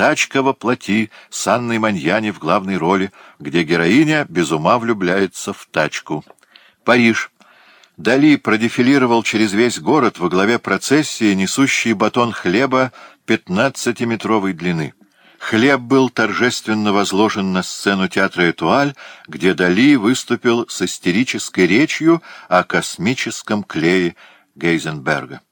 «Тачка во плоти» с Анной Маньяни в главной роли, где героиня без ума влюбляется в тачку. Париж. Дали продефилировал через весь город во главе процессии, несущий батон хлеба 15-метровой длины. Хлеб был торжественно возложен на сцену театра «Этуаль», где Дали выступил с истерической речью о космическом клее Гейзенберга.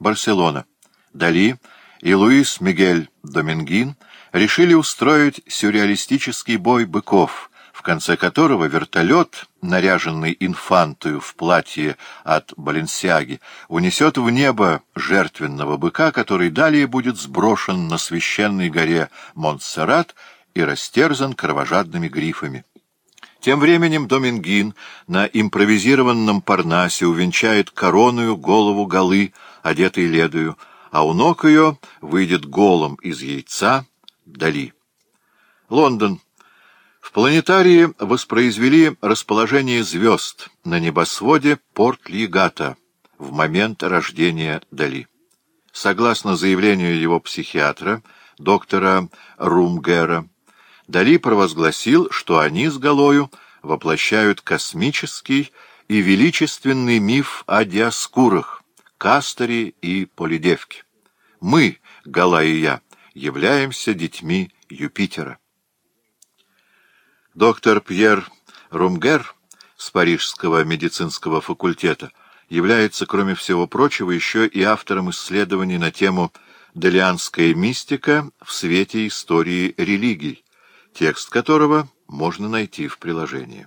Барселона. Дали и Луис Мигель Домингин решили устроить сюрреалистический бой быков, в конце которого вертолет, наряженный инфантою в платье от Баленсиаги, унесет в небо жертвенного быка, который далее будет сброшен на священной горе Монтсеррат и растерзан кровожадными грифами. Тем временем Домингин на импровизированном парнасе увенчает короную голову голы, одетой ледою, а у ног ее выйдет голым из яйца Дали. Лондон. В планетарии воспроизвели расположение звезд на небосводе Порт-Лигата в момент рождения Дали. Согласно заявлению его психиатра, доктора Румгера, Дали провозгласил, что они с Галою воплощают космический и величественный миф о Диаскурах, Кастори и Полидевки. Мы, Гала и я, являемся детьми Юпитера. Доктор Пьер Румгер с Парижского медицинского факультета является, кроме всего прочего, еще и автором исследований на тему «Делианская мистика в свете истории религий», текст которого можно найти в приложении.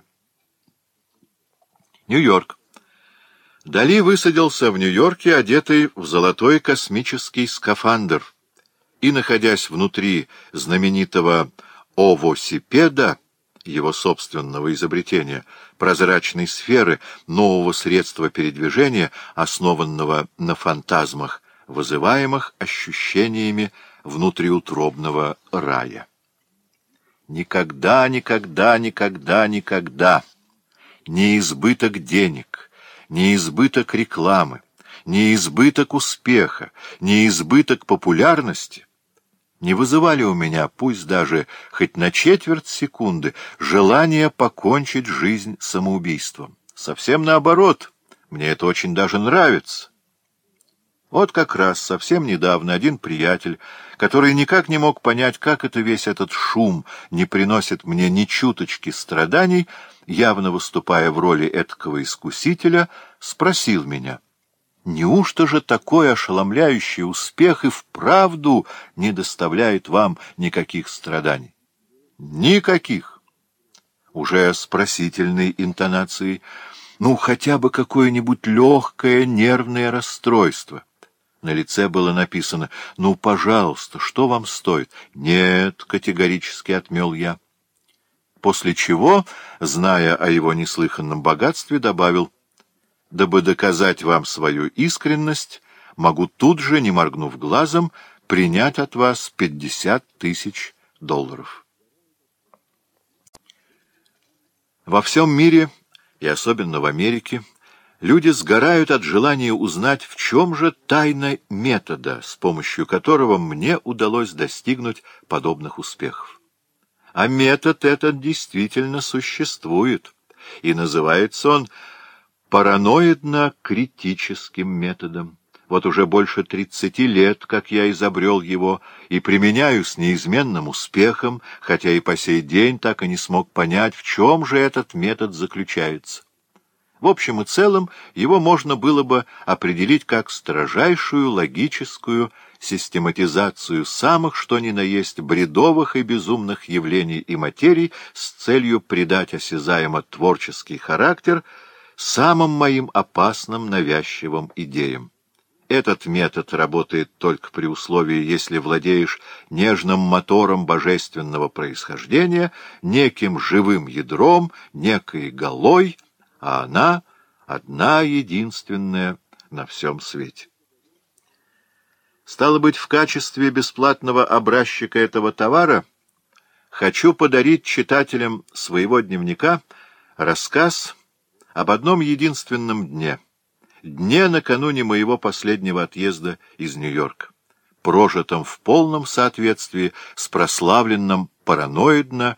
Нью-Йорк. Дали высадился в Нью-Йорке, одетый в золотой космический скафандр, и, находясь внутри знаменитого овосипеда, его собственного изобретения, прозрачной сферы, нового средства передвижения, основанного на фантазмах, вызываемых ощущениями внутриутробного рая. Никогда, никогда, никогда, никогда не избыток денег — не избыток рекламы, не избыток успеха, не избыток популярности не вызывали у меня, пусть даже хоть на четверть секунды, желания покончить жизнь самоубийством. Совсем наоборот, мне это очень даже нравится. Вот как раз совсем недавно один приятель, который никак не мог понять, как это весь этот шум не приносит мне ни чуточки страданий, явно выступая в роли эткого искусителя, спросил меня, «Неужто же такой ошеломляющий успех и вправду не доставляет вам никаких страданий?» «Никаких!» Уже с просительной интонацией, «Ну, хотя бы какое-нибудь легкое нервное расстройство». На лице было написано «Ну, пожалуйста, что вам стоит?» «Нет», — категорически отмел я. После чего, зная о его неслыханном богатстве, добавил «Дабы доказать вам свою искренность, могу тут же, не моргнув глазом, принять от вас пятьдесят тысяч долларов». Во всем мире, и особенно в Америке, люди сгорают от желания узнать, в чем же тайна метода, с помощью которого мне удалось достигнуть подобных успехов. А метод этот действительно существует, и называется он параноидно-критическим методом. Вот уже больше тридцати лет, как я изобрел его, и применяю с неизменным успехом, хотя и по сей день так и не смог понять, в чем же этот метод заключается. В общем и целом, его можно было бы определить как строжайшую логическую систематизацию самых что ни на есть бредовых и безумных явлений и материй с целью придать осязаемо творческий характер самым моим опасным навязчивым идеям. Этот метод работает только при условии, если владеешь нежным мотором божественного происхождения, неким живым ядром, некой голой, а она одна единственная на всем свете. Стало быть, в качестве бесплатного образчика этого товара хочу подарить читателям своего дневника рассказ об одном единственном дне. Дне накануне моего последнего отъезда из Нью-Йорка, прожитом в полном соответствии с прославленным параноидно